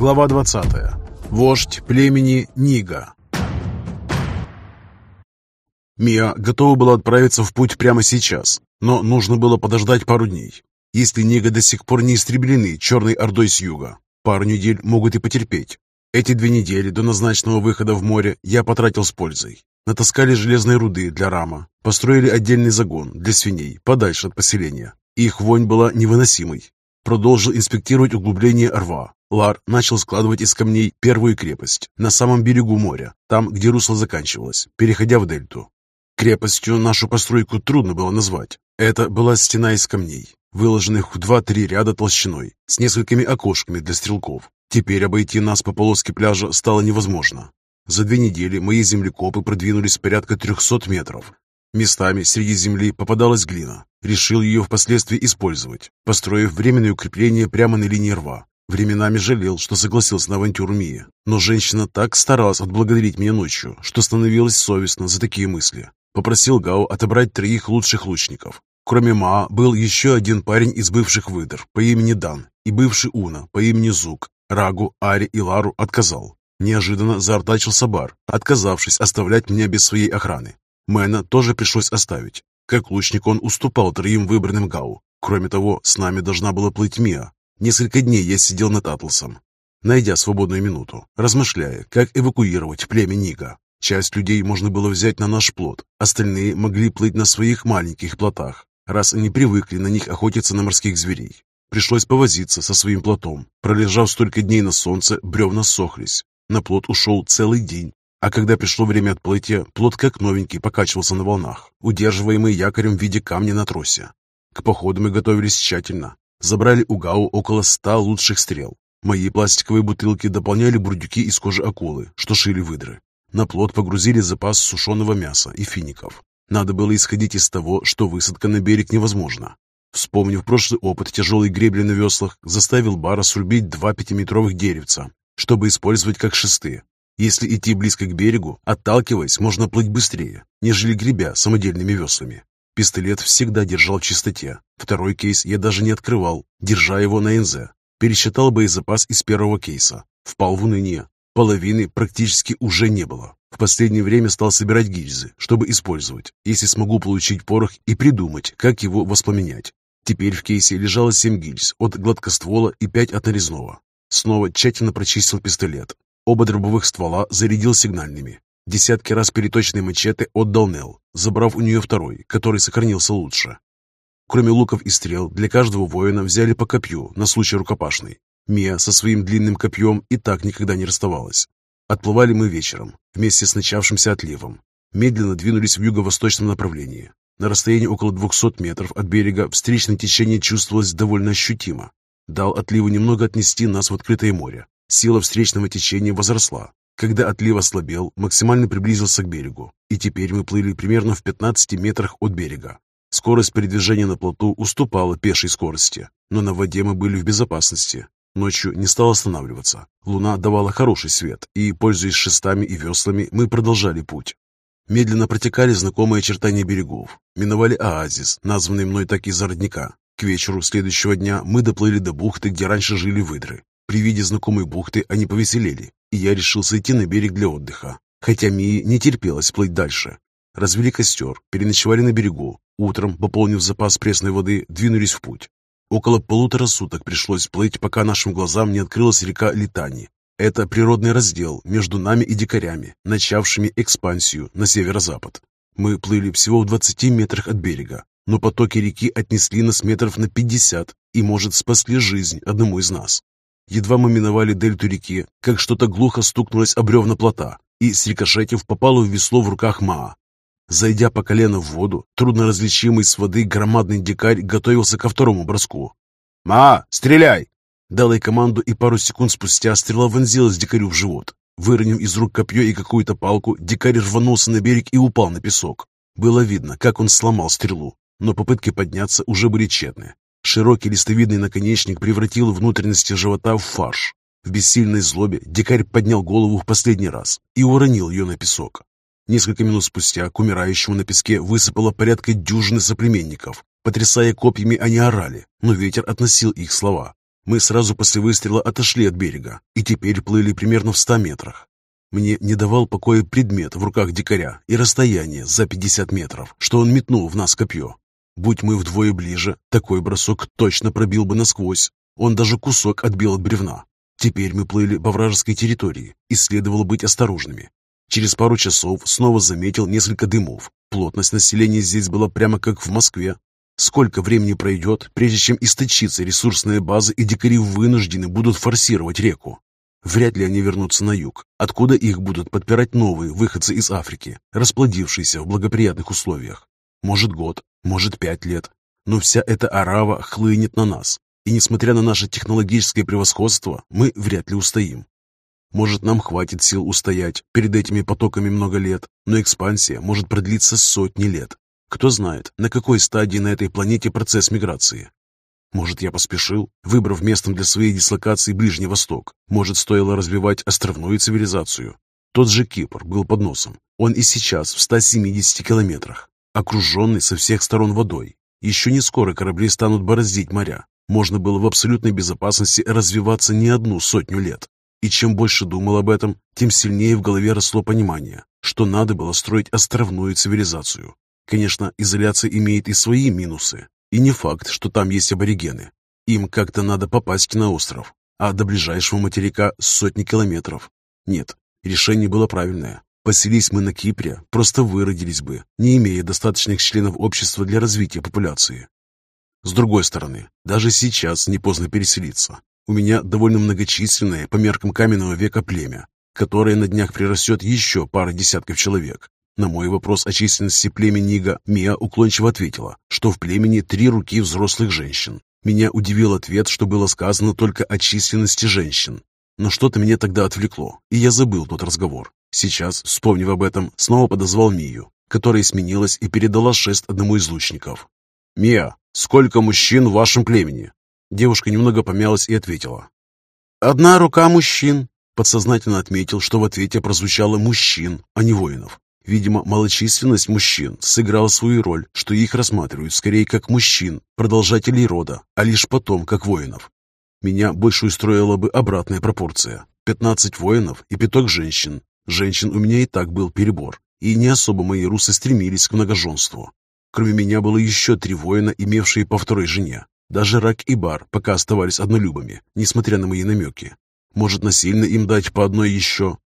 Глава 20. Вождь племени Нига. Мия готова была отправиться в путь прямо сейчас, но нужно было подождать пару дней. Если Нига до сих пор не истреблены черной ордой с юга, пару недель могут и потерпеть. Эти две недели до назначенного выхода в море я потратил с пользой. Натаскали железные руды для рама, построили отдельный загон для свиней подальше от поселения. Их вонь была невыносимой. Продолжил инспектировать углубление рва, Лар начал складывать из камней первую крепость на самом берегу моря, там, где русло заканчивалось, переходя в дельту. Крепостью нашу постройку трудно было назвать. Это была стена из камней, выложенных в два-три ряда толщиной, с несколькими окошками для стрелков. Теперь обойти нас по полоске пляжа стало невозможно. За две недели мои землекопы продвинулись порядка 300 метров. Местами среди земли попадалась глина. Решил ее впоследствии использовать, построив временное укрепление прямо на линии рва, Временами жалел, что согласился на авантюру Мии, но женщина так старалась отблагодарить меня ночью, что становилось совестно за такие мысли. Попросил Гао отобрать троих лучших лучников. Кроме Маа был еще один парень из бывших выдр по имени Дан и бывший Уна по имени Зук. Рагу, Ари и Лару отказал. Неожиданно заортачился Бар, отказавшись оставлять меня без своей охраны. Мэна тоже пришлось оставить. Как лучник он уступал троим выбранным Гау. Кроме того, с нами должна была плыть Мия, Несколько дней я сидел над Атласом, найдя свободную минуту, размышляя, как эвакуировать племя Нига. Часть людей можно было взять на наш плот, остальные могли плыть на своих маленьких плотах, раз они привыкли на них охотиться на морских зверей. Пришлось повозиться со своим плотом. Пролежав столько дней на солнце, бревна сохлись. На плот ушел целый день, а когда пришло время отплытия, плот как новенький покачивался на волнах, удерживаемый якорем в виде камня на тросе. К походу мы готовились тщательно, Забрали у Гау около ста лучших стрел. Мои пластиковые бутылки дополняли бурдюки из кожи акулы, что шили выдры. На плот погрузили запас сушеного мяса и фиников. Надо было исходить из того, что высадка на берег невозможна. Вспомнив прошлый опыт тяжелой гребли на веслах, заставил Бара срубить два пятиметровых деревца, чтобы использовать как шесты. Если идти близко к берегу, отталкиваясь, можно плыть быстрее, нежели гребя самодельными веслами. Пистолет всегда держал в чистоте. Второй кейс я даже не открывал, держа его на НЗ. Пересчитал боезапас из первого кейса. Впал в уныние. Половины практически уже не было. В последнее время стал собирать гильзы, чтобы использовать, если смогу получить порох и придумать, как его воспламенять. Теперь в кейсе лежало 7 гильз от гладкоствола и 5 от нарезного. Снова тщательно прочистил пистолет. Оба дробовых ствола зарядил сигнальными. Десятки раз переточные мачете отдал Нел, забрав у нее второй, который сохранился лучше. Кроме луков и стрел, для каждого воина взяли по копью на случай рукопашной. Мия со своим длинным копьем и так никогда не расставалась. Отплывали мы вечером, вместе с начавшимся отливом. Медленно двинулись в юго-восточном направлении. На расстоянии около 200 метров от берега встречное течение чувствовалось довольно ощутимо. Дал отливу немного отнести нас в открытое море. Сила встречного течения возросла, когда отлив ослабел, максимально приблизился к берегу, и теперь мы плыли примерно в 15 метрах от берега. Скорость передвижения на плоту уступала пешей скорости, но на воде мы были в безопасности. Ночью не стал останавливаться. Луна давала хороший свет, и, пользуясь шестами и веслами, мы продолжали путь. Медленно протекали знакомые очертания берегов, миновали оазис, названный мной так из-за родника. К вечеру следующего дня мы доплыли до бухты, где раньше жили выдры. При виде знакомой бухты они повеселели, и я решил сойти на берег для отдыха. Хотя Мии не терпелось плыть дальше. Развели костер, переночевали на берегу. Утром, пополнив запас пресной воды, двинулись в путь. Около полутора суток пришлось плыть, пока нашим глазам не открылась река Литани. Это природный раздел между нами и дикарями, начавшими экспансию на северо-запад. Мы плыли всего в 20 метрах от берега, но потоки реки отнесли нас метров на 50 и, может, спасли жизнь одному из нас. Едва мы миновали дельту реки, как что-то глухо стукнулось о бревна плота, и, срикошетив, попало в весло в руках Маа. Зайдя по колено в воду, трудно различимый с воды громадный дикарь готовился ко второму броску. «Ма, стреляй!» Дал ей команду, и пару секунд спустя стрела вонзилась дикарю в живот. Выронив из рук копье и какую-то палку, дикарь рванулся на берег и упал на песок. Было видно, как он сломал стрелу, но попытки подняться уже были тщетны. Широкий листовидный наконечник превратил внутренности живота в фарш. В бессильной злобе дикарь поднял голову в последний раз и уронил ее на песок. Несколько минут спустя к умирающему на песке высыпало порядка дюжины соплеменников. Потрясая копьями, они орали, но ветер относил их слова. Мы сразу после выстрела отошли от берега и теперь плыли примерно в ста метрах. Мне не давал покоя предмет в руках дикаря и расстояние за 50 метров, что он метнул в нас копье. Будь мы вдвое ближе, такой бросок точно пробил бы насквозь. Он даже кусок отбил от бревна. Теперь мы плыли по вражеской территории и следовало быть осторожными. Через пару часов снова заметил несколько дымов. Плотность населения здесь была прямо как в Москве. Сколько времени пройдет, прежде чем источится ресурсная база и дикари вынуждены будут форсировать реку? Вряд ли они вернутся на юг, откуда их будут подпирать новые выходцы из Африки, расплодившиеся в благоприятных условиях. Может год, может пять лет. Но вся эта арава хлынет на нас, и несмотря на наше технологическое превосходство, мы вряд ли устоим. Может, нам хватит сил устоять перед этими потоками много лет, но экспансия может продлиться сотни лет. Кто знает, на какой стадии на этой планете процесс миграции. Может, я поспешил, выбрав местом для своей дислокации Ближний Восток. Может, стоило развивать островную цивилизацию. Тот же Кипр был под носом. Он и сейчас в 170 километрах, окруженный со всех сторон водой. Еще не скоро корабли станут бороздить моря. Можно было в абсолютной безопасности развиваться не одну сотню лет. И чем больше думал об этом, тем сильнее в голове росло понимание, что надо было строить островную цивилизацию. Конечно, изоляция имеет и свои минусы, и не факт, что там есть аборигены. Им как-то надо попасть на остров, а до ближайшего материка сотни километров. Нет, решение было правильное. Поселись мы на Кипре, просто выродились бы, не имея достаточных членов общества для развития популяции. С другой стороны, даже сейчас не поздно переселиться. У меня довольно многочисленное по меркам каменного века племя, которое на днях прирастет еще пара десятков человек, на мой вопрос о численности племени Нига Мия уклончиво ответила, что в племени три руки взрослых женщин. Меня удивил ответ, что было сказано только о численности женщин. Но что-то меня тогда отвлекло, и я забыл тот разговор. Сейчас, вспомнив об этом, снова подозвал Мию, которая сменилась и передала шест одному из лучников. «Мия, сколько мужчин в вашем племени?» Девушка немного помялась и ответила. «Одна рука мужчин», подсознательно отметил, что в ответе прозвучало «мужчин», а не «воинов». Видимо, малочисленность мужчин сыграла свою роль, что их рассматривают скорее как мужчин, продолжателей рода, а лишь потом как воинов. Меня больше устроила бы обратная пропорция. 15 воинов и пяток женщин. Женщин у меня и так был перебор, и не особо мои русы стремились к многоженству. Кроме меня было еще три воина, имевшие по второй жене. Даже Рак и Бар пока оставались однолюбами, несмотря на мои намеки. Может, насильно им дать по одной еще?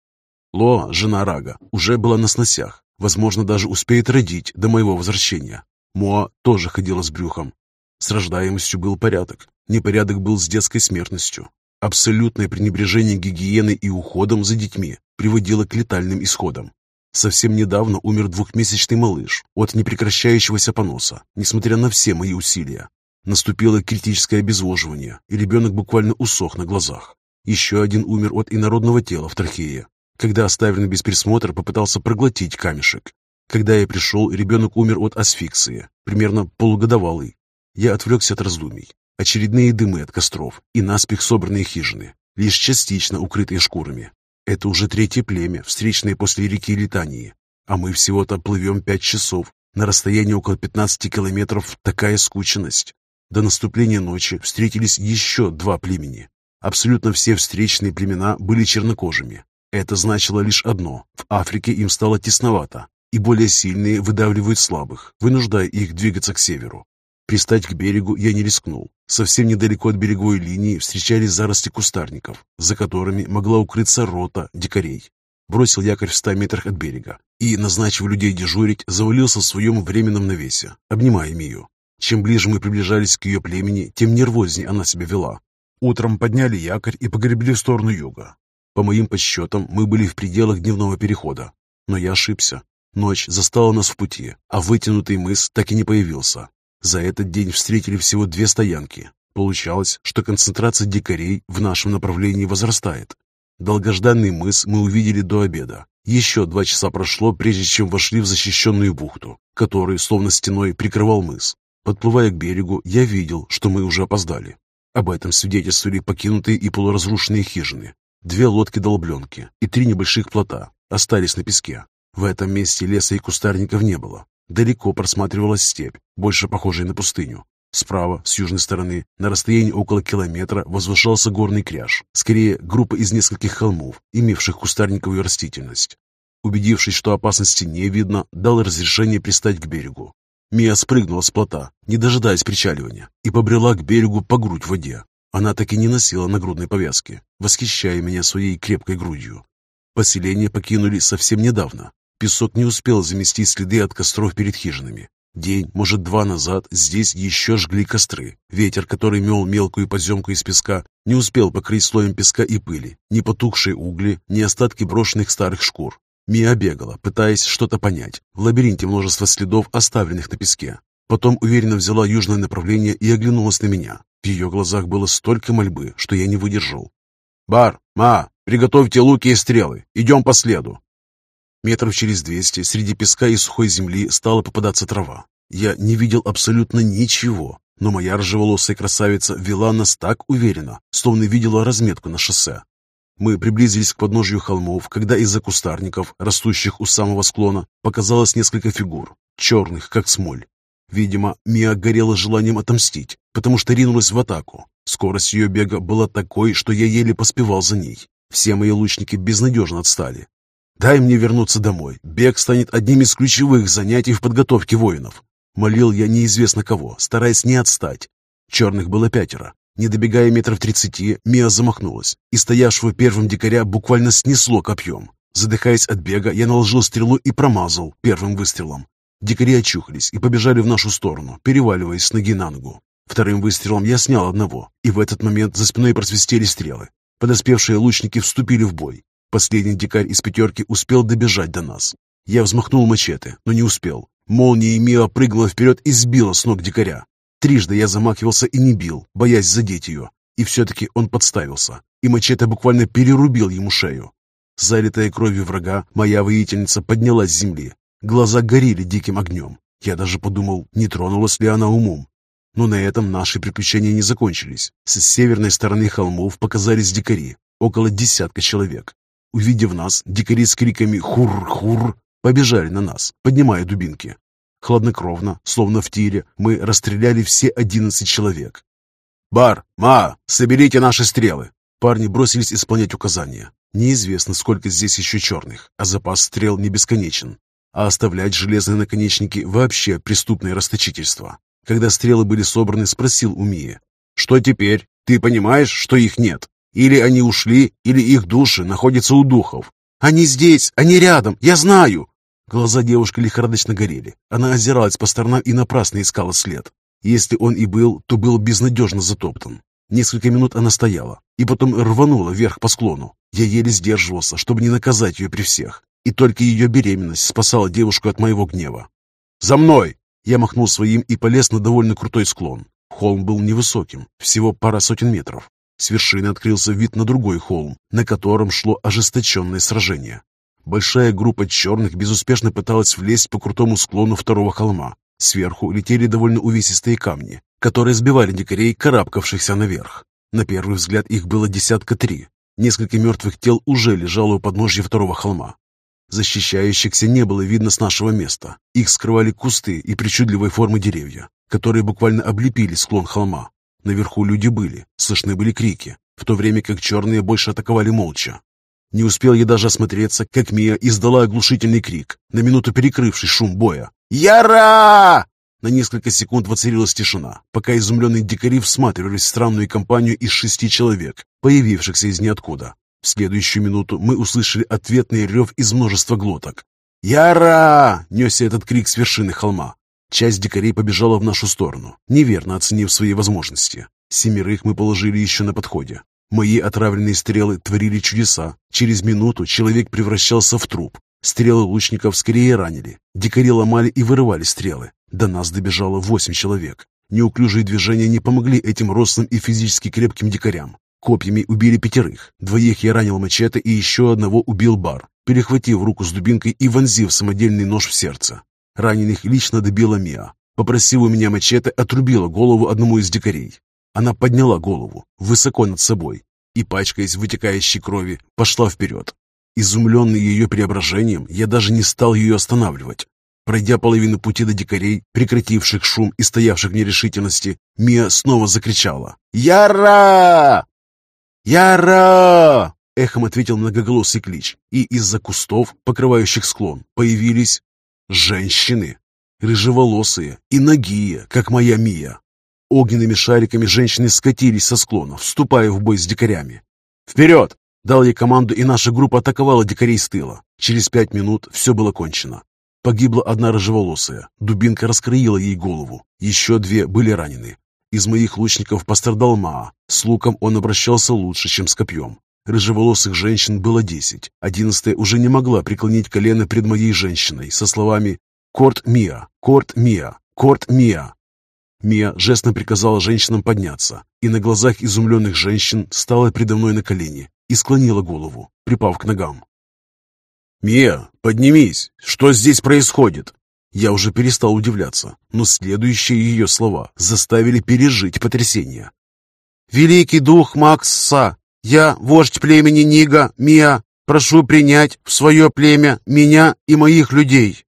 Ло, жена Рага, уже была на сносях. Возможно, даже успеет родить до моего возвращения. Моа тоже ходила с брюхом. С рождаемостью был порядок. Непорядок был с детской смертностью. Абсолютное пренебрежение гигиеной и уходом за детьми приводило к летальным исходам. Совсем недавно умер двухмесячный малыш от непрекращающегося поноса, несмотря на все мои усилия. Наступило критическое обезвоживание, и ребенок буквально усох на глазах. Еще один умер от инородного тела в трахее, когда оставленный без присмотра попытался проглотить камешек. Когда я пришел, ребенок умер от асфиксии, примерно полугодовалый. Я отвлекся от раздумий. Очередные дымы от костров и наспех собранные хижины, лишь частично укрытые шкурами. Это уже третье племя, встречное после реки Литании. А мы всего-то плывем пять часов. На расстоянии около 15 километров такая скученность. До наступления ночи встретились еще два племени. Абсолютно все встречные племена были чернокожими, это значило лишь одно – в Африке им стало тесновато, и более сильные выдавливают слабых, вынуждая их двигаться к северу. Пристать к берегу я не рискнул. Совсем недалеко от береговой линии встречались зарости кустарников, за которыми могла укрыться рота дикарей. Бросил якорь в ста метрах от берега и, назначив людей дежурить, завалился в своем временном навесе, обнимая Мию. Чем ближе мы приближались к ее племени, тем нервознее она себя вела. Утром подняли якорь и погребли в сторону юга. По моим подсчетам, мы были в пределах дневного перехода. Но я ошибся. Ночь застала нас в пути, а вытянутый мыс так и не появился. За этот день встретили всего две стоянки. Получалось, что концентрация дикарей в нашем направлении возрастает. Долгожданный мыс мы увидели до обеда. Еще два часа прошло, прежде чем вошли в защищенную бухту, который, словно стеной, прикрывал мыс. Подплывая к берегу, я видел, что мы уже опоздали. Об этом свидетельствовали покинутые и полуразрушенные хижины, Две лодки-долбленки и три небольших плота остались на песке. В этом месте леса и кустарников не было. Далеко просматривалась степь, больше похожая на пустыню. Справа, с южной стороны, на расстоянии около километра, возвышался горный кряж. Скорее, группа из нескольких холмов, имевших кустарниковую растительность. Убедившись, что опасности не видно, дал разрешение пристать к берегу. Мия спрыгнула с плота, не дожидаясь причаливания, и побрела к берегу по грудь в воде. Она так и не носила нагрудной повязки, восхищая меня своей крепкой грудью. Поселение покинули совсем недавно. Песок не успел замести следы от костров перед хижинами. День, может, два назад здесь еще жгли костры. Ветер, который мел мелкую поземку из песка, не успел покрыть слоем песка и пыли, ни потухшие угли, ни остатки брошенных старых шкур. Мия бегала, пытаясь что-то понять, в лабиринте множество следов, оставленных на песке. Потом уверенно взяла южное направление и оглянулась на меня. В ее глазах было столько мольбы, что я не выдержал. «Бар, ма, приготовьте луки и стрелы, идем по следу!» Метров через двести среди песка и сухой земли стала попадаться трава. Я не видел абсолютно ничего, но моя рыжеволосая красавица вела нас так уверенно, словно видела разметку на шоссе. Мы приблизились к подножью холмов, когда из-за кустарников, растущих у самого склона, показалось несколько фигур, черных, как смоль. Видимо, Мия горела желанием отомстить, потому что ринулась в атаку. Скорость ее бега была такой, что я еле поспевал за ней. Все мои лучники безнадежно отстали, Дай мне вернуться домой. Бег станет одним из ключевых занятий в подготовке воинов. Молил я неизвестно кого, стараясь не отстать. Черных было пятеро. Не добегая метров тридцати, Мия замахнулась, и стоявшего первым дикаря буквально снесло копьем. Задыхаясь от бега, я наложил стрелу и промазал первым выстрелом. Дикари очухались и побежали в нашу сторону, переваливаясь с ноги на ногу. Вторым выстрелом я снял одного, и в этот момент за спиной просвистели стрелы. Подоспевшие лучники вступили в бой. Последний дикарь из пятерки успел добежать до нас. Я взмахнул мачете, но не успел. Молния Миа прыгнула вперед и сбила с ног дикаря. Трижды я замахивался и не бил, боясь задеть ее. И все-таки он подставился, и мачете буквально перерубил ему шею. Залитая кровью врага, моя воительница поднялась с земли. Глаза горели диким огнем. Я даже подумал, не тронулась ли она умом. Но на этом наши приключения не закончились. С северной стороны холмов показались дикари, около десятка человек. Увидев нас, дикари с криками «Хур-хур!» побежали на нас, поднимая дубинки. Хладнокровно, словно в тире, мы расстреляли все одиннадцать человек. «Бар! Ма! Соберите наши стрелы!» Парни бросились исполнять указания. Неизвестно, сколько здесь еще черных, а запас стрел не бесконечен. А оставлять железные наконечники вообще преступное расточительство. Когда стрелы были собраны, спросил у Мии. «Что теперь? Ты понимаешь, что их нет?» Или они ушли, или их души находятся у духов. Они здесь, они рядом, я знаю!» Глаза девушки лихорадочно горели. Она озиралась по сторонам и напрасно искала след. Если он и был, то был безнадежно затоптан. Несколько минут она стояла, и потом рванула вверх по склону. Я еле сдерживался, чтобы не наказать ее при всех. И только ее беременность спасала девушку от моего гнева. «За мной!» Я махнул своим и полез на довольно крутой склон. Холм был невысоким, всего пара сотен метров. С вершины открылся вид на другой холм, на котором шло ожесточенное сражение. Большая группа черных безуспешно пыталась влезть по крутому склону второго холма. Сверху летели довольно увесистые камни, которые сбивали дикарей, карабкавшихся наверх. На первый взгляд их было десятка три. Несколько мертвых тел уже лежало у подножья второго холма. Защищающихся не было видно с нашего места. Их скрывали кусты и причудливой формы деревья, которые буквально облепили склон холма. Наверху люди были, слышны были крики, в то время как черные больше атаковали молча. Не успел я даже осмотреться, как Мия издала оглушительный крик, на минуту перекрывший шум боя. «Яра!» На несколько секунд воцарилась тишина, пока изумленные дикари всматривались в странную компанию из шести человек, появившихся из ниоткуда. В следующую минуту мы услышали ответный рев из множества глоток. «Яра!» — несся этот крик с вершины холма. Часть дикарей побежала в нашу сторону, неверно оценив свои возможности. Семерых мы положили еще на подходе. Мои отравленные стрелы творили чудеса. Через минуту человек превращался в труп. Стрелы лучников скорее ранили. Дикари ломали и вырывали стрелы. До нас добежало восемь человек. Неуклюжие движения не помогли этим рослым и физически крепким дикарям. Копьями убили пятерых. Двоих я ранил мачете и еще одного убил бар, перехватив руку с дубинкой и вонзив самодельный нож в сердце. Раненых лично добила Миа. Попросив у меня мачете, отрубила голову одному из дикарей. Она подняла голову, высоко над собой, и, пачкаясь вытекающей крови, пошла вперед. Изумленный ее преображением, я даже не стал ее останавливать. Пройдя половину пути до дикарей, прекративших шум и стоявших в нерешительности, Мия снова закричала «Яра! Яра!» Эхом ответил многоголосый клич, и из-за кустов, покрывающих склон, появились женщины, рыжеволосые и нагие, как моя Мия. Огненными шариками женщины скатились со склона, вступая в бой с дикарями. «Вперед!» — дал ей команду, и наша группа атаковала дикарей с тыла. Через пять минут все было кончено. Погибла одна рыжеволосая, дубинка раскроила ей голову, еще две были ранены. Из моих лучников пострадал Маа, с луком он обращался лучше, чем с копьем. Рыжеволосых женщин было десять, одиннадцатая уже не могла преклонить колено пред моей женщиной со словами «Корт Миа! Корт Миа! Корт Миа!». Мия жестом приказала женщинам подняться, и на глазах изумленных женщин стала предо мной на колени и склонила голову, припав к ногам. «Мия, поднимись! Что здесь происходит?» Я уже перестал удивляться, но следующие ее слова заставили пережить потрясение. «Великий дух Макса, я, вождь племени Нига, Мия, прошу принять в свое племя меня и моих людей!»